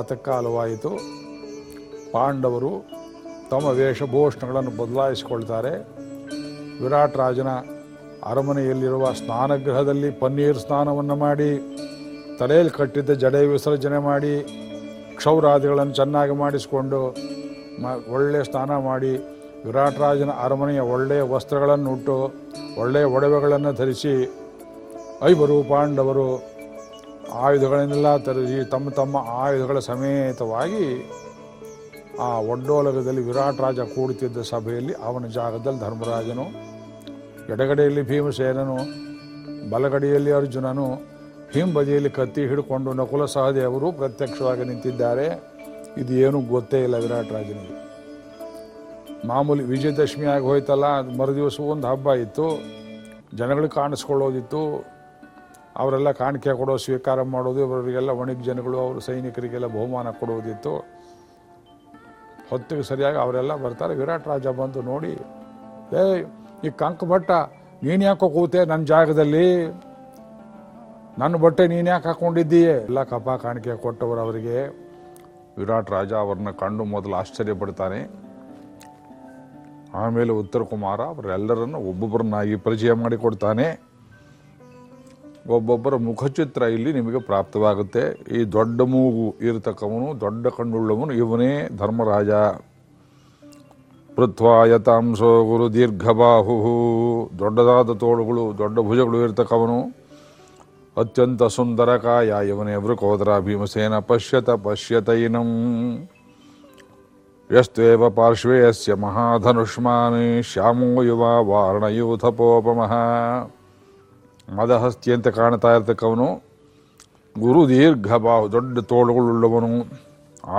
ಪ್ರಾತಃ ಕಾಲವಾಯಿತು ಪಾಂಡವರು ತಮ್ಮ ವೇಷಭೂಷಣಗಳನ್ನು ಬದಲಾಯಿಸಿಕೊಳ್ತಾರೆ. ವಿರಾಟ್ ರಾಜನ ಅರಮನೆಯಲ್ಲಿರುವ ಸ್ನಾನಗೃಹದಲ್ಲಿ ಪನ್ನೀರ್ ಸ್ನಾನವನ್ನು ಮಾಡಿ, ತಲೆಯಲ್ಲಿ ಕಟ್ಟಿದ್ದ ಜಡೆ ವಿಸರ್ಜನೆ ಮಾಡಿ, ಕ್ಷೌರಾದಿಗಳನ್ನು ಚೆನ್ನಾಗಿ ಮಾಡಿಸಿಕೊಂಡು ಮ ಒಳ್ಳೆಯ ಸ್ನಾನ ಮಾಡಿ ವಿರಾಟ್ ರಾಜನ ಅರಮನೆಯ ಒಳ್ಳೆಯ ವಸ್ತ್ರಗಳನ್ನು ಉಟ್ಟು ಒಳ್ಳೆಯ ಒಡವೆಗಳನ್ನು ಧರಿಸಿ, ಐವರು ಪಾಂಡವರು ಆಯುಧಗಳನ್ನೆಲ್ಲ ತರಿಸಿ ತಮ್ಮ ತಮ್ಮ ಆಯುಧಗಳ ಸಮೇತವಾಗಿ ಆ ಒಡ್ಡೋಲಗದಲ್ಲಿ ವಿರಾಟ್ ರಾಜ ಕೂಡುತ್ತಿದ್ದ ಸಭೆಯಲ್ಲಿ ಅವನ ಜಾಗದಲ್ಲಿ ಧರ್ಮರಾಜನು, ಎಡಗಡೆಯಲ್ಲಿ ಭೀಮಸೇನನು, ಬಲಗಡೆಯಲ್ಲಿ ಅರ್ಜುನನು, ಹಿಂಬದಿಯಲ್ಲಿ ಕತ್ತಿ ಹಿಡ್ಕೊಂಡು ನಕುಲ ಸಹದೇವರು ಪ್ರತ್ಯಕ್ಷವಾಗಿ ನಿಂತಿದ್ದಾರೆ. ಇದು ಏನೂ ಗೊತ್ತೇ ಇಲ್ಲ ವಿರಾಟ್ ರಾಜನಿಗೆ. ಮಾಮೂಲಿ ವಿಜಯದಶಮಿ ಆಗಿ ಹೋಯ್ತಲ್ಲ ಮರುದಿವಸ ಒಂದು ಹಬ್ಬ ಇತ್ತು, ಜನಗಳು ಕಾಣಿಸ್ಕೊಳ್ಳೋದಿತ್ತು ಅವರೆಲ್ಲ ಕಾಣಿಕೆ ಕೊಡೋ ಸ್ವೀಕಾರ ಮಾಡೋದು, ಇವರಿಗೆಲ್ಲ ವಣಿಗ್ ಜನಗಳು ಅವರು ಸೈನಿಕರಿಗೆಲ್ಲ ಬಹುಮಾನ ಕೊಡುವುದಿತ್ತು. ಹೊತ್ತಿಗೆ ಸರಿಯಾಗಿ ಅವರೆಲ್ಲ ಬರ್ತಾರೆ. ವಿರಾಟ್ ರಾಜ ಬಂದು ನೋಡಿ, ಏ, ಈ ಕಂಕ ಭಟ್ಟ, ನೀನು ಯಾಕೋ ಕೂತೆ ನನ್ನ ಜಾಗದಲ್ಲಿ? ನನ್ನ ಬಟ್ಟೆ ನೀನು ಯಾಕೆ ಹಾಕೊಂಡಿದ್ದೀಯೇ? ಎಲ್ಲ ಕಪ ಕಾಣಿಕೆ ಕೊಟ್ಟವರು ಅವರಿಗೆ. ವಿರಾಟ್ ರಾಜ ಅವ್ರನ್ನ ಕಂಡು ಮೊದಲು ಆಶ್ಚರ್ಯ ಪಡ್ತಾನೆ ಆಮೇಲೆ ಉತ್ತರ ಕುಮಾರ ಅವರೆಲ್ಲರನ್ನು ಒಬ್ಬೊಬ್ಬರನ್ನಾಗಿ ಪರಿಚಯ ಮಾಡಿಕೊಡ್ತಾನೆ. ಒಬ್ಬೊಬ್ಬರ ಮುಖಚಿತ್ರ ಇಲ್ಲಿ ನಿಮಗೆ ಪ್ರಾಪ್ತವಾಗುತ್ತೆ. ಈ ದೊಡ್ಡ ಮೂಗು ಇರತಕ್ಕವನು, ದೊಡ್ಡ ಕಣ್ಣುಳ್ಳವನು ಇವನೇ ಧರ್ಮರಾಜ. ಪೃಥ್ವಾಯತಾಂಶೋ ಗುರು ದೀರ್ಘಬಾಹು ದೊಡ್ಡದಾದ ತೋಳುಗಳು, ದೊಡ್ಡ ಭುಜಗಳು ಇರತಕ್ಕವನು. ಅತ್ಯಂತ ಸುಂದರಕಾಯ ಇವನೇ ವೃಕೋದರ ಭೀಮಸೇನ ಪಶ್ಯತ ಪಶ್ಯತೈನಂ ಯಸ್ತ್ವೇವ ಪಾರ್ಶ್ವೇ ಯಸ್ಯ ಮಹಾಧನುಷ್ಮಾನಿ, ಶ್ಯಾಮೋ ಯುವ ವಾರಣಯೂಥಪೋಪಮಃ ಮದಹಸ್ತಿ ಅಂತ ಕಾಣ್ತಾ ಇರ್ತಕ್ಕವನು ಗುರು ದೀರ್ಘ ಬಾಹು, ದೊಡ್ಡ ತೋಳುಗಳುಳ್ಳವನು.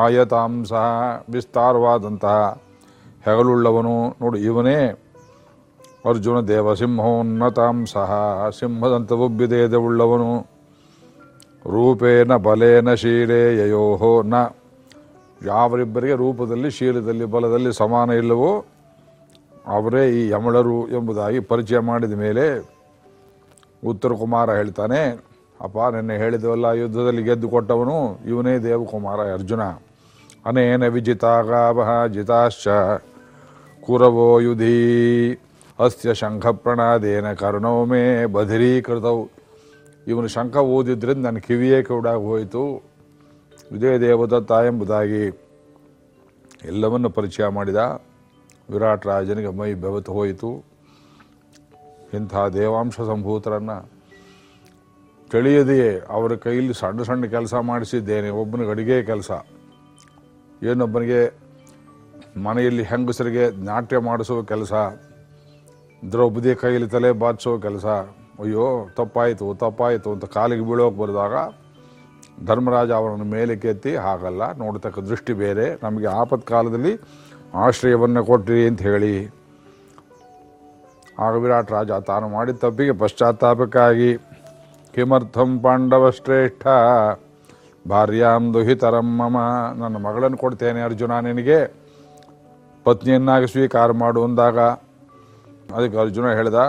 ಆಯತಾಂಸ ವಿಸ್ತಾರವಾದಂತಹ ಹೆಗಲುಳ್ಳವನು. ನೋಡು, ಇವನೇ ಅರ್ಜುನ ದೇವ ಸಿಂಹೋನ್ನತಾಂಸ ಸಿಂಹದಂತ ಉಬ್ಬಿದೇದವುಳ್ಳವನು ರೂಪೇನ ಬಲೇನ ಶೀಲೇ ಯಯೋಹೋ ನ. ಯಾವರಿಬ್ಬರಿಗೆ ರೂಪದಲ್ಲಿ, ಶೀಲದಲ್ಲಿ, ಬಲದಲ್ಲಿ ಸಮಾನ ಇಲ್ಲವೋ ಅವರೇ ಈ ಯಮಳರು ಎಂಬುದಾಗಿ ಪರಿಚಯ ಮಾಡಿದ ಮೇಲೆ ಉತ್ತರ ಕುಮಾರ ಹೇಳ್ತಾನೆ, ಅಪ್ಪ, ನಿನ್ನೆ ಹೇಳಿದವಲ್ಲ, ಯುದ್ಧದಲ್ಲಿ ಗೆದ್ದು ಕೊಟ್ಟವನು ಇವನೇ ದೇವಕುಮಾರ ಅರ್ಜುನ. ಅನೇನ ವಿಜಿತಾಗಾಭ ಜಿತಾಶ್ಚ ಕುರವೋ ಯುಧೀ. ಅಸ್ಯ ಶಂಖ ಪ್ರಣಾದೇನ ಕರ್ಣೋ ಮೇ ಬಧಿರೀಕೃತವು ಇವನು ಶಂಖ ಓದಿದ್ರಿಂದ ನನ್ನ ಕಿವಿಯೇ ಕೂಡ ಹೋಯಿತು. ಇದೇ ದೇವದತ್ತ ಎಂಬುದಾಗಿ ಎಲ್ಲವನ್ನು ಪರಿಚಯ ಮಾಡಿದ. ವಿರಾಟ್ ರಾಜನಿಗೆ ಮೈ ಬೆವತ್ತು ಹೋಯಿತು. ಇಂಥ ದೇವಾಂಶ ಸಂಭೂತರನ್ನು ತಿಳಿಯದೆಯೇ? ಅವರ ಕೈಯಲ್ಲಿ ಸಣ್ಣ ಸಣ್ಣ ಕೆಲಸ ಮಾಡಿಸಿದ್ದೇನೆ, ಒಬ್ಬನಿಗೆ ಅಡಿಗೆ ಕೆಲಸ. ಏನೊಬ್ಬನಿಗೆ ಮನೆಯಲ್ಲಿ ಹೆಂಗಸರಿಗೆ ನಾಟ್ಯ ಮಾಡಿಸುವ ಕೆಲಸ ದ್ರೌಪದಿ ಕೈಯಲ್ಲಿ ತಲೆ ಬಾಚಿಸೋ ಕೆಲಸ. ಅಯ್ಯೋ, ತಪ್ಪಾಯಿತು ತಪ್ಪಾಯಿತು ಅಂತ ಕಾಲಿಗೆ ಬೀಳೋಕೆ ಬರೆದಾಗ ಧರ್ಮರಾಜ ಅವರನ್ನು ಮೇಲೆ ಕೆತ್ತಿ ಹಾಗಲ್ಲ, ನೋಡ್ತಕ್ಕ ದೃಷ್ಟಿ ಬೇರೆ. ನಮಗೆ ಆಪತ್ ಕಾಲದಲ್ಲಿ ಆಶ್ರಯವನ್ನು ಕೊಟ್ಟಿರಿ ಅಂತ ಹೇಳಿ. ಆಗ ವಿರಾಟ್ ರಾಜ ತಾನು ಮಾಡಿದ ತಪ್ಪಿಗೆ ಪಶ್ಚಾತ್ತಾಪಕ್ಕಾಗಿ. ಕಿಮರ್ಥಂ ಪಾಂಡವಶ್ರೇಷ್ಠ ಭಾರ್ಯಾಂ ದುಹಿತರಂ ಮಮ. ನನ್ನ ಮಗಳನ್ನು ಕೊಡ್ತೇನೆ ಅರ್ಜುನ ನಿನಗೆ. ಪತ್ನಿಯನ್ನಾಗಿ ಸ್ವೀಕಾರ ಮಾಡು ಅಂದಾಗ. ಅದಕ್ಕೆ ಅರ್ಜುನ ಹೇಳ್ದ,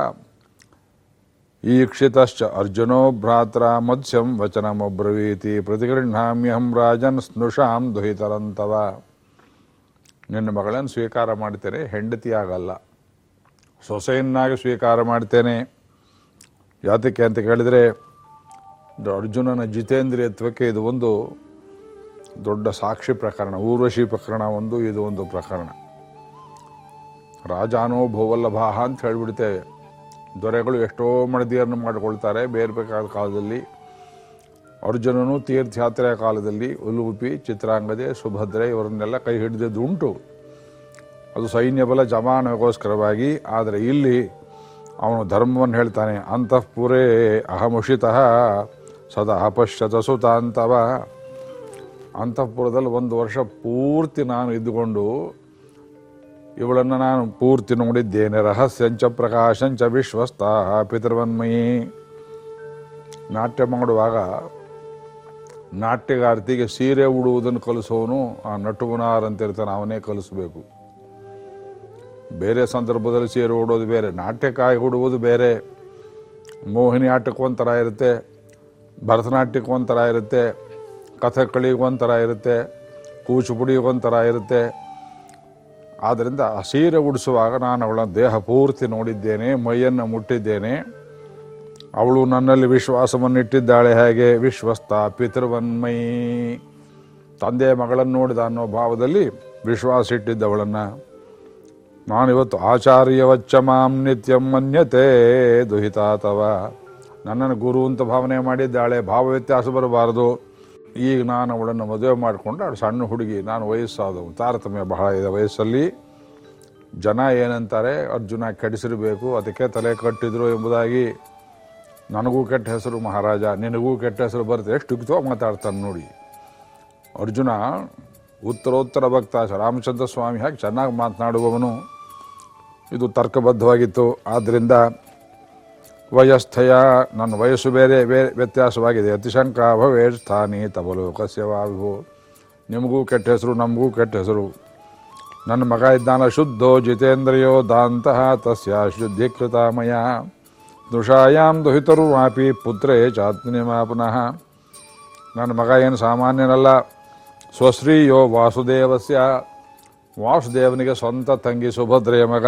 ಈಕ್ಷಿತಶ್ಚ ಅರ್ಜುನೋ ಭ್ರಾತ್ರ ಮತ್ಸ್ಯಂ ವಚನಮಬ್ರವೀತಿ ಪ್ರತಿಗೃಹಾಮ್ಯಹಂ ರಾಜನ್ ಸ್ನುಷಾಂ ದುಹಿತರಂತವ. ನಿನ್ನ ಮಗಳನ್ನು ಸ್ವೀಕಾರ ಮಾಡ್ತೇನೆ ಹೆಂಡತಿಯಾಗಲ್ಲ. ಸೊಸೆಯನ್ನಾಗಿ ಸ್ವೀಕಾರ ಮಾಡ್ತೇನೆ. ಯಾತಕ್ಕೆ ಅಂತ ಕೇಳಿದರೆ ಅರ್ಜುನನ ಜಿತೇಂದ್ರಿಯತ್ವಕ್ಕೆ ಇದು ಒಂದು ದೊಡ್ಡ ಸಾಕ್ಷಿ ಪ್ರಕರಣ, ಊರ್ವಶಿ ಪ್ರಕರಣ ಒಂದು, ಇದು ಒಂದು ಪ್ರಕರಣ. ರಾಜಾನೋ ಭೂವಲ್ಲಭಾಹ ಅಂತ ಹೇಳಿಬಿಡ್ತೇವೆ. ದೊರೆಗಳು ಎಷ್ಟೋ ಮಡದಿಯನ್ನು ಮಾಡಿಕೊಳ್ತಾರೆ, ಬೇರೆ ಬೇಕಾದ ಕಾಲದಲ್ಲಿ. ಅರ್ಜುನನು ತೀರ್ಥಯಾತ್ರೆಯ ಕಾಲದಲ್ಲಿ ಉಲುಪಿ ಚಿತ್ರಾಂಗದೆ, ಸುಭದ್ರೆ ಇವರನ್ನೆಲ್ಲ ಕೈ ಹಿಡಿದದ್ದು ಉಂಟು. ಅದು ಸೈನ್ಯ ಬಲ ಜಮಾನಗೋಸ್ಕರವಾಗಿ ಆದರೆ ಇಲ್ಲಿ ಅವನು ಧರ್ಮವನ್ನು ಹೇಳ್ತಾನೆ, ಅಂತಃಪುರೇ ಅಹಮುಷಿತ ಸದಾ ಅಪಶ್ಯತ ಸುತಾಂತವ. ಅಂತಃಪುರದಲ್ಲಿ ಒಂದು ವರ್ಷ ಪೂರ್ತಿ ನಾನು ಇದ್ದುಕೊಂಡು, ಇವಳನ್ನು ನಾನು ಪೂರ್ತಿ ನೋಡಿದ್ದೇನೆ, ರಹಸ್ಯಂಚ ಪ್ರಕಾಶಂಚ ವಿಶ್ವಸ್ತ ಪಿತೃವನ್ಮಯಿ ನಾಟ್ಯ ಮಾಡುವಾಗ ನಾಟ್ಯಗಾರ್ತಿಗೆ ಸೀರೆ ಉಡುವುದನ್ನು ಕಲಿಸೋನು, ಆ ನಟುವನಾರ್ ಅಂತ ಇರ್ತಾನೆ, ಅವನೇ ಕಲಿಸ್ಬೇಕು. ಬೇರೆ ಸಂದರ್ಭದಲ್ಲಿ ಸೀರೆ ಉಡೋದು ಬೇರೆ. ನಾಟ್ಯಕ್ಕಾಗಿ ಹುಡುವುದು ಬೇರೆ. ಮೋಹಿನಿ ಆಟಕ್ಕೆ ಒಂಥರ ಇರುತ್ತೆ. ಭರತನಾಟ್ಯಕ್ಕೆ ಒಂಥರ ಇರುತ್ತೆ. ಕಥಕ್ಕಳಿಗೊಂಥರ ಇರುತ್ತೆ. ಕೂಚುಪುಡಿಗೊಂಥರ ಇರುತ್ತೆ. ಆದ್ದರಿಂದ ಆ ಸೀರೆ ಉಡಿಸುವಾಗ ನಾನು ಅವಳ ದೇಹ ಪೂರ್ತಿ ನೋಡಿದ್ದೇನೆ, ಮೈಯನ್ನು ಮುಟ್ಟಿದ್ದೇನೆ. ಅವಳು ನನ್ನಲ್ಲಿ ವಿಶ್ವಾಸವನ್ನಿಟ್ಟಿದ್ದಾಳೆ ಹೇಗೆ? ವಿಶ್ವಸ್ತ ಪಿತೃವನ್ಮೈ. ತಂದೆ ಮಗಳನ್ನು ನೋಡಿದ ಅನ್ನೋ ಭಾವದಲ್ಲಿ ವಿಶ್ವಾಸ ಇಟ್ಟಿದ್ದವಳನ್ನು. ನಾನಿವತ್ತು ಆಚಾರ್ಯವಚ್ಚ ಮಾಂ ನಿತ್ಯಂ ಮನ್ಯತೆ ದುಹಿತಾತವ ನನ್ನನ್ನು ಗುರು ಅಂತ ಭಾವನೆ ಮಾಡಿದ್ದಾಳೆ ಭಾವ ವ್ಯತ್ಯಾಸ ಬರಬಾರದು. ಈಗ ನಾನು ಅವಳನ್ನು ಮದುವೆ ಮಾಡಿಕೊಂಡು, ಅವಳು ಸಣ್ಣ ಹುಡುಗಿ, ನಾನು ವಯಸ್ಸಾದವು ತಾರತಮ್ಯ ಬಹಳ ಇದೆ ವಯಸ್ಸಲ್ಲಿ. ಜನ ಏನಂತಾರೆ, ಅರ್ಜುನ ಕೆಡಿಸಿರಬೇಕು, ಅದಕ್ಕೆ ತಲೆ ಕಟ್ಟಿದ್ರು ಎಂಬುದಾಗಿ. ನನಗೂ ಕೆಟ್ಟ ಹೆಸರು ಮಹಾರಾಜ, ನಿನಗೂ ಕೆಟ್ಟ ಹೆಸರು ಬರುತ್ತೆ, ಎಷ್ಟು ಮಾತಾಡ್ತಾನೆ ನೋಡಿ. ಅರ್ಜುನ ಉತ್ತರೋತ್ತರ ಭಕ್ತ, ರಾಮಚಂದ್ರ ಸ್ವಾಮಿ, ಹಾಗೆ ಚೆನ್ನಾಗಿ ಮಾತನಾಡುವವನು. ಇದು ತರ್ಕಬದ್ಧವಾಗಿತ್ತು. ಆದ್ದರಿಂದ ವಯಸ್ಥಯ, ನನ್ನ ವಯಸ್ಸು ಬೇರೆ ಬೇರೆ ವ್ಯತ್ಯಾಸವಾಗಿದೆ. ಅತಿಶಂಕ ಭವೇ ಸ್ಥಾನಿ ತಬಲು ನಿಮಗೂ ಕೆಟ್ಟ ಹೆಸರು, ನಮಗೂ ಕೆಟ್ಟ ಹೆಸರು. ನನ್ನ ಮಗ ಇದ್ದಾನ ಶುದ್ಧೋ ಜಿತೇಂದ್ರಿಯೋ ದಾಂತಃ ತಸ್ಯ ಶುದ್ಧೀಕೃತ ಮಯ. ದೃಷಾಯಾಮ್ ದುಹಿತರು ವಾಪಿ ಪುತ್ರೇ ಚಾತ್ನಿಮಾಪುನಃ ನನ್ನ ಮಗ ಏನು ಸಾಮಾನ್ಯನಲ್ಲ. ಸ್ವಶ್ರೀಯೋ ವಾಸುದೇವಸ್ಯ. ವಾಸುದೇವನಿಗೆ ಸ್ವಂತ ತಂಗಿ ಸುಭದ್ರೆಯ ಮಗ.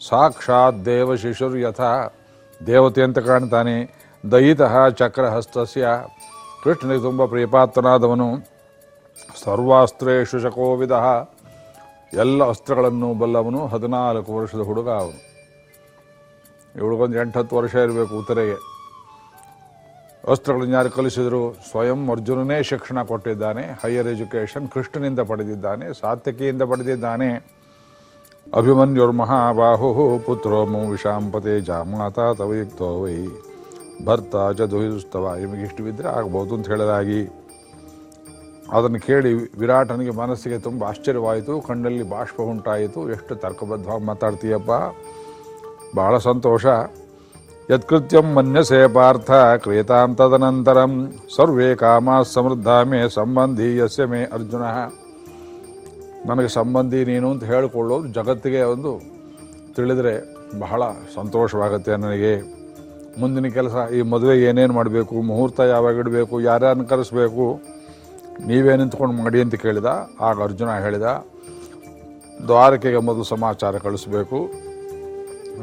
ಸಾಕ್ಷಾತ್ ದೇವ ಶಿಶುರು ಯಥ ದೇವತೆ ಅಂತ ಕಾಣ್ತಾನೆ. ದಯಿತಃ ಚಕ್ರಹಸ್ತಸ್ಯ. ಕೃಷ್ಣನಿಗೆ ತುಂಬ ಪ್ರಿಯಪಾತ್ರನಾದವನು. ಸರ್ವಾಸ್ತ್ರೇಷು ಶಕೋವಿಧ ಎಲ್ಲ ಅಸ್ತ್ರಗಳನ್ನು ಬಲ್ಲವನು ಹದಿನಾಲ್ಕು ವರ್ಷದ ಹುಡುಗ ಅವನು. ಇವಳಿಗೊಂದು ಎಂಟು ಹತ್ತು ವರ್ಷ ಇರಬೇಕು ಉತ್ತರೆಗೆ. ಅಸ್ತ್ರಗಳನ್ನು ಯಾರು ಕಲಿಸಿದರು? ಸ್ವಯಂ ಅರ್ಜುನನೇ ಶಿಕ್ಷಣ ಕೊಟ್ಟಿದ್ದಾನೆ. ಹೈಯರ್ ಎಜುಕೇಷನ್ ಕೃಷ್ಣನಿಂದ ಪಡೆದಿದ್ದಾನೆ ಸಾತ್ಯಕಿಯಿಂದ ಪಡೆದಿದ್ದಾನೆ. ಅಭಿಮನ್ಯುರ್ಮಹಾಬಾಹು ಪುತ್ರೋ ವಿಷಾಂಪತೆ ಜಾಮಾತ ತವಯುಕ್ತೋ ವೈ ಭರ್ತ ಚ ದುಹಿಸ್ತವ ನಿಮಗೆ ಇಷ್ಟವಿದ್ದರೆ ಆಗ್ಬೋದು ಅಂತ ಹೇಳಿದಾಗಿ ಅದನ್ನು ಕೇಳಿ ವಿರಾಟನಿಗೆ ಮನಸ್ಸಿಗೆ ತುಂಬ ಆಶ್ಚರ್ಯವಾಯಿತು, ಕಣ್ಣಲ್ಲಿ ಬಾಷ್ಪ ಉಂಟಾಯಿತು, ಎಷ್ಟು ತರ್ಕಬದ್ಧವಾಗಿ ಮಾತಾಡ್ತೀಯಪ್ಪ? ಭಾಳ ಸಂತೋಷ। ಯತ್ಕೃತ್ಯಂ ಮನ್ಯಸೆ ಪಾರ್ಥ ಕ್ರಿಯತಾಂ ತದನಂತರಂ ಸರ್ವೇ ಕಾಮ ಸಮೃದ್ಧ ಮೇ ಸಂಬಂಧಿ ಯಸ್ಯ ಮೇ ಅರ್ಜುನ। ನನಗೆ ಸಂಬಂಧಿ ನೀನು ಅಂತ ಹೇಳಿಕೊಳ್ಳೋದು ಜಗತ್ತಿಗೆ ಒಂದು ತಿಳಿದರೆ ಬಹಳ ಸಂತೋಷವಾಗುತ್ತೆ ನನಗೆ. ಮುಂದಿನ ಕೆಲಸ, ಈ ಮದುವೆ ಏನೇನು ಮಾಡಬೇಕು, ಮುಹೂರ್ತ ಯಾವಾಗ ಇಡಬೇಕು, ಯಾರ್ಯಾರನ್ನ ಕರೆಸಬೇಕು, ನೀವೇ ನಿಂತ್ಕೊಂಡು ಮಾಡಿ ಅಂತ ಕೇಳಿದ. ಆಗ ಅರ್ಜುನ ಹೇಳಿದ, ದ್ವಾರಕೆಗೆ ಮೊದಲು ಸಮಾಚಾರ ಕಳಿಸಬೇಕು.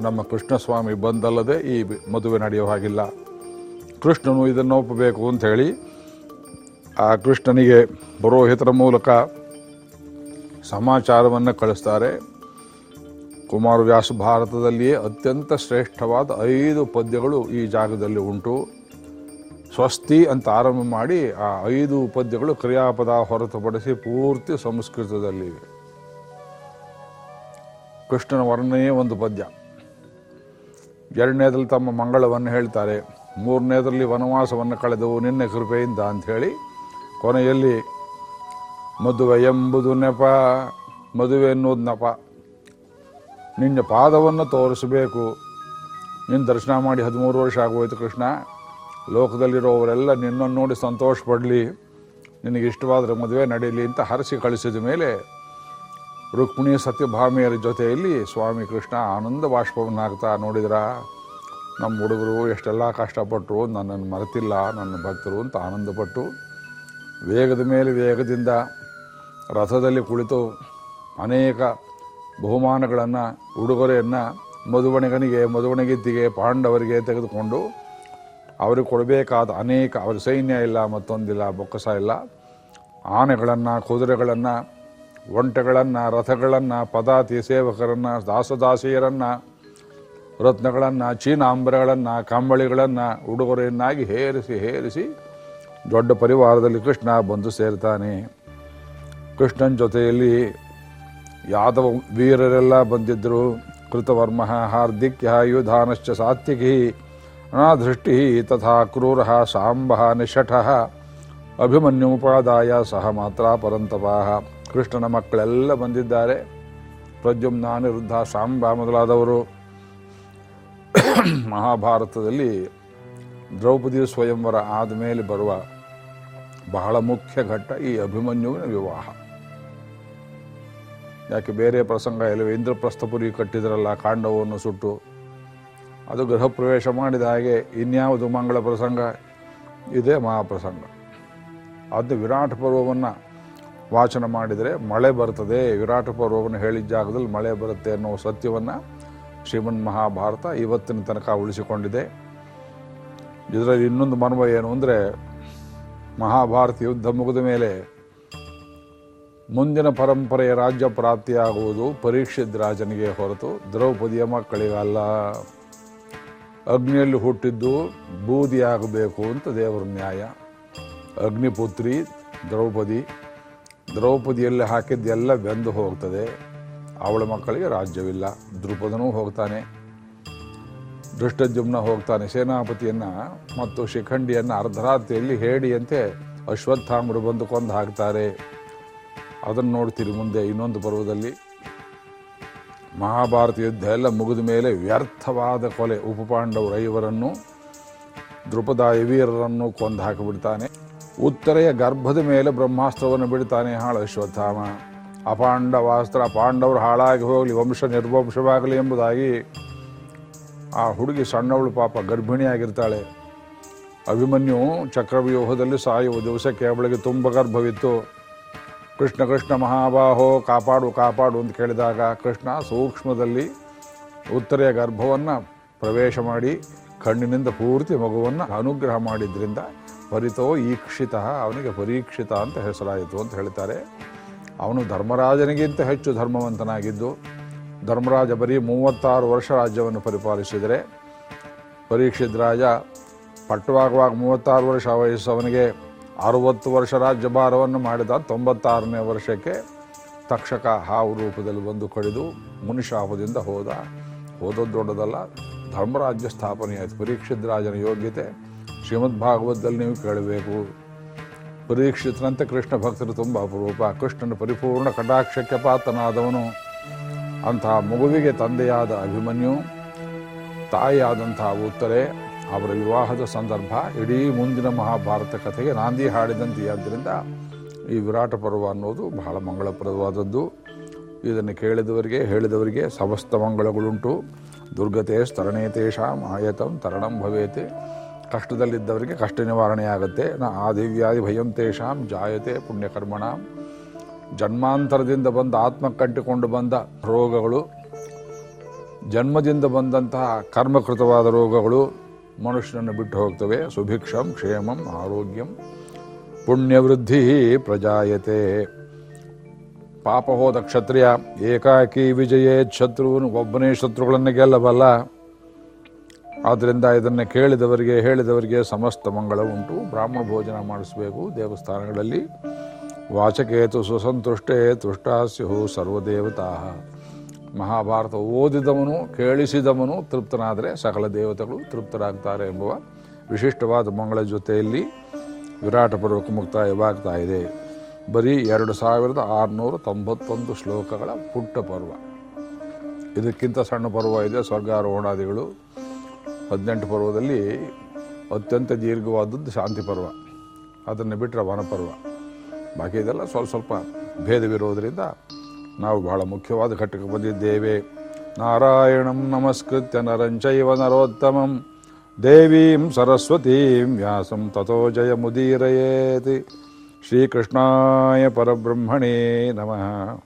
ನಮ್ಮ ಕೃಷ್ಣಸ್ವಾಮಿ ಬಂದಲ್ಲದೆ ಈ ಮದುವೆ ನಡೆಯೋ ಹಾಗಿಲ್ಲ. ಕೃಷ್ಣನು ಇದನ್ನು ಒಪ್ಪಬೇಕು ಅಂತ ಹೇಳಿ ಆ ಕೃಷ್ಣನಿಗೆ ಪುರೋಹಿತರ ಮೂಲಕ ಸಮಾಚಾರವನ್ನು ಕಳಿಸ್ತಾರೆ. ಕುಮಾರವ್ಯಾಸ ಭಾರತದಲ್ಲಿಯೇ ಅತ್ಯಂತ ಶ್ರೇಷ್ಠವಾದ ಐದು ಪದ್ಯಗಳು ಈ ಜಾಗದಲ್ಲಿ ಉಂಟು. ಸ್ವಸ್ತಿ ಅಂತ ಆರಂಭ ಮಾಡಿ ಆ ಐದು ಪದ್ಯಗಳು ಕ್ರಿಯಾಪದ ಹೊರತುಪಡಿಸಿ ಪೂರ್ತಿ ಸಂಸ್ಕೃತದಲ್ಲಿವೆ ಕೃಷ್ಣನ ವರ್ಣನೆಯೇ ಒಂದು ಪದ್ಯ. ಎರಡನೇದ್ರಲ್ಲಿ ತಮ್ಮ ಮಂಗಳವನ್ನು ಹೇಳ್ತಾರೆ. ಮೂರನೇದರಲ್ಲಿ ವನವಾಸವನ್ನು ಕಳೆದವು ನಿನ್ನೆ ಕೃಪೆಯಿಂದ ಅಂಥೇಳಿ ಕೊನೆಯಲ್ಲಿ ಮದುವೆ ಎಂಬುದು ನೆಪ, ಮದುವೆ ಎನ್ನುವುದು ನೆಪ. ನಿನ್ನ ಪಾದವನ್ನು ತೋರಿಸಬೇಕು. ನಿನ್ನ ದರ್ಶನ ಮಾಡಿ ಹದಿಮೂರು ವರ್ಷ ಆಗೋಯ್ತು ಕೃಷ್ಣ. ಲೋಕದಲ್ಲಿರೋವರೆಲ್ಲ ನಿನ್ನನ್ನು ನೋಡಿ ಸಂತೋಷ ಪಡಲಿ ನಿನಗೆ ಇಷ್ಟವಾದರೆ ಮದುವೆ ನಡೀಲಿ ಅಂತ ಹರಸಿ ಕಳಿಸಿದ ಮೇಲೆ ರುಕ್ಮಿಣಿ ಸತ್ಯಭಾಮಿಯರ ಜೊತೆಯಲ್ಲಿ ಸ್ವಾಮಿ ಕೃಷ್ಣ ಆನಂದ ಬಾಷ್ಪವನ್ನಾಗ್ತಾ ನೋಡಿದ್ರ? ನಮ್ಮ ಹುಡುಗರು ಎಷ್ಟೆಲ್ಲ ಕಷ್ಟಪಟ್ಟರು ನನ್ನನ್ನು ಮರೆತಿಲ್ಲ, ನನ್ನ ಭಕ್ತರು ಅಂತ ಆನಂದಪಟ್ಟು, ವೇಗದ ಮೇಲೆ ವೇಗದಿಂದ ರಥದಲ್ಲಿ ಕುಳಿತು ಅನೇಕ ಬಹುಮಾನಗಳನ್ನು, ಉಡುಗೊರೆಯನ್ನು, ಮಧುವಣಿಗನಿಗೆ ಮಧುವಣಿಗಿದ್ದಿಗೆ ಪಾಂಡವರಿಗೆ ತೆಗೆದುಕೊಂಡು ಅವರಿಗೆ ಕೊಡಬೇಕಾದ ಅನೇಕ ಅವರ ಸೈನ್ಯ ಇಲ್ಲ, ಮತ್ತೊಂದಿಲ್ಲ, ಬೊಕ್ಕಸ ಇಲ್ಲ. ಆನೆಗಳನ್ನು, ಕುದುರೆಗಳನ್ನು, ಒಂಟೆಗಳನ್ನು, ರಥಗಳನ್ನು, ಪದಾತಿ ಸೇವಕರನ್ನು, ದಾಸದಾಸಿಯರನ್ನು, ರತ್ನಗಳನ್ನು, ಚೀನಾಂಬರಗಳನ್ನು, ಕಂಬಳಿಗಳನ್ನು ಉಡುಗೊರೆಯನ್ನಾಗಿ ಹೇರಿಸಿ ಹೇರಿಸಿ ದೊಡ್ಡ ಪರಿವಾರದಲ್ಲಿ ಕೃಷ್ಣ ಬಂದು ಸೇರ್ತಾನೆ. ಕೃಷ್ಣನ ಜೊತೆಯಲ್ಲಿ ಯಾದವ ವೀರರೆಲ್ಲ ಬಂದಿದ್ದರು ಕೃತವರ್ಮ ಹಾರ್ದಿಕ್ಯ ಯುಧಾನಶ್ಚ ಸಾತ್ವಿಕಿ ಅನಾದೃಷ್ಟಿ ತಥಾ ಕ್ರೂರ ಸಾಂಬ ನಿಷಠ ಅಭಿಮನ್ಯುಪಾದಾಯ ಸಹ ಮಾತ್ರ ಪರಂತಪಾಹ. ಕೃಷ್ಣನ ಮಕ್ಕಳೆಲ್ಲ ಬಂದಿದ್ದಾರೆ. ಪ್ರದ್ಯುಮ್ನ ಅನಿರುದ್ಧ ಸಾಂಬ ಮೊದಲಾದವರು. ಮಹಾಭಾರತದಲ್ಲಿ ದ್ರೌಪದಿ ಸ್ವಯಂವರ ಆದಮೇಲೆ ಬರುವ ಬಹಳ ಮುಖ್ಯ ಘಟ್ಟ ಈ ಅಭಿಮನ್ಯುವಿನ ವಿವಾಹ. ಯಾಕೆ ಬೇರೆ ಪ್ರಸಂಗ ಎಲ್ಲವೇ? ಇಂದ್ರಪ್ರಸ್ಥಪುರಿ ಕಟ್ಟಿದ್ರಲ್ಲ ಕಾಂಡವನ್ನು ಸುಟ್ಟು. ಅದು ಗೃಹ ಪ್ರವೇಶ ಮಾಡಿದ ಹಾಗೆ ಇನ್ಯಾವುದು ಮಂಗಳ ಪ್ರಸಂಗ? ಇದೇ ಮಹಾಪ್ರಸಂಗ. ಅದು ವಿರಾಟ ಪರ್ವವನ್ನು ವಾಚನ ಮಾಡಿದರೆ ಮಳೆ ಬರ್ತದೆ. ವಿರಾಟ ಪರ್ವವನ್ನು ಹೇಳಿದ ಜಾಗದಲ್ಲಿ ಮಳೆ ಬರುತ್ತೆ ಅನ್ನೋ ಸತ್ಯವನ್ನು ಶ್ರೀಮನ್ ಮಹಾಭಾರತ ಇವತ್ತಿನ ತನಕ ಉಳಿಸಿಕೊಂಡಿದೆ. ಇದರಲ್ಲಿ ಇನ್ನೊಂದು ಮನವ ಏನು ಅಂದರೆ ಮಹಾಭಾರತ ಯುದ್ಧ ಮುಗಿದ ಮೇಲೆ ಮುಂದಿನ ಪರಂಪರೆಯ ರಾಜ್ಯ ಪ್ರಾಪ್ತಿಯಾಗುವುದು ಪರೀಕ್ಷಿತ್ ರಾಜನಿಗೆ ಹೊರತು. ದ್ರೌಪದಿಯ ಮಕ್ಕಳಿಗಲ್ಲ. ಅಗ್ನಿಯಲ್ಲಿ ಹುಟ್ಟಿದ್ದು ಬೂದಿಯಾಗಬೇಕು ಅಂತ ದೇವರ ನ್ಯಾಯ. ಅಗ್ನಿಪುತ್ರಿ, ದ್ರೌಪದಿ. ದ್ರೌಪದಿಯಲ್ಲಿ ಹಾಕಿದ್ದೆಲ್ಲ ಬೆಂದು ಹೋಗ್ತದೆ. ಅವಳ ಮಕ್ಕಳಿಗೆ ರಾಜ್ಯವಿಲ್ಲ. ದ್ರುಪದನೂ ಹೋಗ್ತಾನೆ. ದುಷ್ಟಜುಮ್ನ ಹೋಗ್ತಾನೆ. ಸೇನಾಪತಿಯನ್ನು ಮತ್ತು ಶಿಖಂಡಿಯನ್ನು ಅರ್ಧರಾತ್ರಿಯಲ್ಲಿ ಹೇಡಿಯಂತೆ ಅಶ್ವತ್ಥಾಮರು ಬಂದು ಕೊಂದು ಹಾಕ್ತಾರೆ. ಅದನ್ನು ನೋಡ್ತೀರಿ ಮುಂದೆ ಇನ್ನೊಂದು ಪರ್ವದಲ್ಲಿ. ಮಹಾಭಾರತ ಯುದ್ಧ ಎಲ್ಲ ಮುಗಿದ ಮೇಲೆ ವ್ಯರ್ಥವಾದ ಕೊಲೆ ಉಪಪಾಂಡವರು ಐವರನ್ನು ದೃಪದ ಯವೀರರನ್ನು ಕೊಂದು ಹಾಕಿಬಿಡ್ತಾನೆ. ಉತ್ತರೆಯ ಗರ್ಭದ ಮೇಲೆ ಬ್ರಹ್ಮಾಸ್ತ್ರವನ್ನು ಬಿಡ್ತಾನೆ ಹಾಳು ಅಶ್ವತ್ಥಾಮ. ಅಪಾಂಡವಾಸ್ತ್ರ ಪಾಂಡವರು ಹಾಳಾಗಿ ಹೋಗಲಿ, ವಂಶ ನಿರ್ವಂಶವಾಗಲಿ ಎಂಬುದಾಗಿ ಆ ಹುಡುಗಿ ಸಣ್ಣವಳು ಪಾಪ ಗರ್ಭಿಣಿಯಾಗಿರ್ತಾಳೆ. ಅಭಿಮನ್ಯು ಚಕ್ರವ್ಯೂಹದಲ್ಲಿ ಸಾಯುವ ದಿವಸಕ್ಕೆ ಅವಳಿಗೆ ತುಂಬ ಗರ್ಭವಿತ್ತು. ಕೃಷ್ಣ ಕೃಷ್ಣ ಮಹಾಬಾಹೋ, ಕಾಪಾಡು ಕಾಪಾಡು ಅಂತ ಕೇಳಿದಾಗ ಕೃಷ್ಣ ಸೂಕ್ಷ್ಮದಲ್ಲಿ ಉತ್ತರೆಯ ಗರ್ಭವನ್ನು ಪ್ರವೇಶ ಮಾಡಿ ಕಣ್ಣಿನಿಂದ ಪೂರ್ತಿ ಮಗುವನ್ನು ಅನುಗ್ರಹ ಮಾಡಿದ್ರಿಂದ ಪರಿತೋ ಈಕ್ಷಿತ, ಅವನಿಗೆ ಪರೀಕ್ಷಿತ ಅಂತ ಹೆಸರಾಯಿತು ಅಂತ ಹೇಳ್ತಾರೆ. ಅವನು ಧರ್ಮರಾಜನಿಗಿಂತ ಹೆಚ್ಚು ಧರ್ಮವಂತನಾಗಿದ್ದು, ಧರ್ಮರಾಜ ಬರೀ ಮೂವತ್ತಾರು ವರ್ಷ ರಾಜ್ಯವನ್ನು ಪರಿಪಾಲಿಸಿದರೆ, ಪರೀಕ್ಷಿತ್ ರಾಜ ಪಟ್ಟವಾಗುವಾಗ ಮೂವತ್ತಾರು ವರ್ಷ ವಯಸ್ಸು ಅವನಿಗೆ ಅರುವತ್ತು ವರ್ಷ ರಾಜ್ಯಭಾರವನ್ನು ಮಾಡಿದ ತೊಂಬತ್ತಾರನೇ ವರ್ಷಕ್ಕೆ ತಕ್ಷಕ ಹಾವು ರೂಪದಲ್ಲಿ ಬಂದು ಕಡಿದು ಮುನಿಶಾಪದಿಂದ ಹೋದ. ಹೋದದ್ದು ದೊಡ್ಡದಲ್ಲ, ಧರ್ಮರಾಜ್ಯ ಸ್ಥಾಪನೆಯಾಯಿತು. ಪರೀಕ್ಷಿತ್ ರಾಜನ ಯೋಗ್ಯತೆ, ಶ್ರೀಮದ್ ಭಾಗವತದಲ್ಲಿ ನೀವು ಕೇಳಬೇಕು. ಪರೀಕ್ಷಿತನಂತೆ ಕೃಷ್ಣ ಭಕ್ತರು ತುಂಬ ಅಪರೂಪ. ಕೃಷ್ಣನ ಪರಿಪೂರ್ಣ ಕಟಾಕ್ಷಕ್ಕೆ ಪಾತ್ರನಾದವನು. ಅಂತಹ ಮಗುವಿಗೆ ತಂದೆಯಾದ ಅಭಿಮನ್ಯು ತಾಯಿಯಾದಂತಹ ಉತ್ತರೆ ಅವರ ವಿವಾಹದ ಸಂದರ್ಭ, ಇಡೀ ಮುಂದಿನ ಮಹಾಭಾರತ ಕಥೆಗೆ ನಾಂದಿ ಹಾಡಿದಂತೆ. ಆದ್ದರಿಂದ ಈ ವಿರಾಟ ಪರ್ವ ಅನ್ನೋದು ಬಹಳ ಮಂಗಳಪ್ರದವಾದದ್ದು. ಇದನ್ನು ಕೇಳಿದವರಿಗೆ, ಹೇಳಿದವರಿಗೆ ಸಮಸ್ತ ಮಂಗಳಗಳುಂಟು. ದುರ್ಗತೆ ಸ್ತರಣೆ ಆಯತಂ ತರಣಂ ಭವೇತೆ. ಕಷ್ಟದಲ್ಲಿದ್ದವರಿಗೆ ಕಷ್ಟ ನಿವಾರಣೆಯಾಗುತ್ತೆ. ನ ಆದಿವ್ಯಾಧಿ ಭಯಂ ತೇಷಾಂ ಜಾಯತೆ ಪುಣ್ಯಕರ್ಮಣಾಂ. ಜನ್ಮಾಂತರದಿಂದ ಬಂದ ಆತ್ಮ ಕಂಟಿಕೊಂಡು ಬಂದ ರೋಗಗಳು, ಜನ್ಮದಿಂದ ಬಂದಂತಹ ಕರ್ಮಕೃತವಾದ ರೋಗಗಳು ಮನುಷ್ಯನನ್ನು ಬಿಟ್ಟು ಹೋಗ್ತವೆ. ಸುಭಿಕ್ಷಂ, ಕ್ಷೇಮಂ, ಆರೋಗ್ಯಂ. ಪುಣ್ಯವೃದ್ಧಿ ಪ್ರಜಾಯತೆ. ಪಾಪ ಹೋದ ಕ್ಷತ್ರಿಯ, ಏಕಾಕಿ ವಿಜಯೇ ಶತ್ರುವನು ಒಬ್ಬನೇ ಶತ್ರುಗಳನ್ನು ಗೆಲ್ಲಬಲ್ಲ. ಆದ್ದರಿಂದ ಇದನ್ನು ಕೇಳಿದವರಿಗೆ, ಹೇಳಿದವರಿಗೆ ಸಮಸ್ತ ಮಂಗಳ ಉಂಟು. ಬ್ರಾಹ್ಮಣ ಭೋಜನ ಮಾಡಿಸಬೇಕು ದೇವಸ್ಥಾನಗಳಲ್ಲಿ. ವಾಚಕೇತು ಸುಸಂತುಷ್ಟೇ ತುಷ್ಟಾಸ್ಯು ಸರ್ವದೇವತಾ. ಮಹಾಭಾರತ ಓದಿದವನು, ಕೇಳಿಸಿದವನು ತೃಪ್ತನಾದರೆ ಸಕಲ ದೇವತೆಗಳು ತೃಪ್ತರಾಗ್ತಾರೆ ಎಂಬುವ ವಿಶಿಷ್ಟವಾದ ಮಂಗಳ ಜೊತೆಯಲ್ಲಿ ವಿರಾಟ ಪರ್ವಕ್ಕೆ ಮುಕ್ತಾಯವಾಗ್ತಾ ಇದೆ. ಬರೀ ಎರಡು ಸಾವಿರದ ಆರುನೂರ ತೊಂಬತ್ತೊಂದು ಶ್ಲೋಕಗಳ ಪುಟ್ಟ ಪರ್ವ. ಇದಕ್ಕಿಂತ ಸಣ್ಣ ಪರ್ವ ಇದೆ ಸ್ವರ್ಗಾರೋಹಣಾದಿಗಳು ಹದಿನೆಂಟು ಪರ್ವದಲ್ಲಿ ಅತ್ಯಂತ ದೀರ್ಘವಾದದ್ದು ಶಾಂತಿ ಪರ್ವ. ಅದನ್ನು ಬಿಟ್ಟರೆ ವನಪರ್ವ. ಬಾಕಿ ಇದೆಲ್ಲ ಸ್ವಲ್ಪ ಸ್ವಲ್ಪ ಭೇದವಿರೋದರಿಂದ ನಾವು ಬಹಳ ಮುಖ್ಯವಾದ ಘಟ್ಟಕ್ಕೆ ಬಂದಿದ್ದೇವೆ. ನಾರಾಯಣಂ ನಮಸ್ಕೃತ್ಯ ನರಂಚೈವ ನರೋತ್ತಮಂ. ದೇವೀಂ ಸರಸ್ವತೀಂ ವ್ಯಾಸಂ ತಥೋ ಜಯಮುದೀರಯೇತಿ ಶ್ರೀಕೃಷ್ಣಾಯ ಪರಬ್ರಹ್ಮಣೇ ನಮಃ.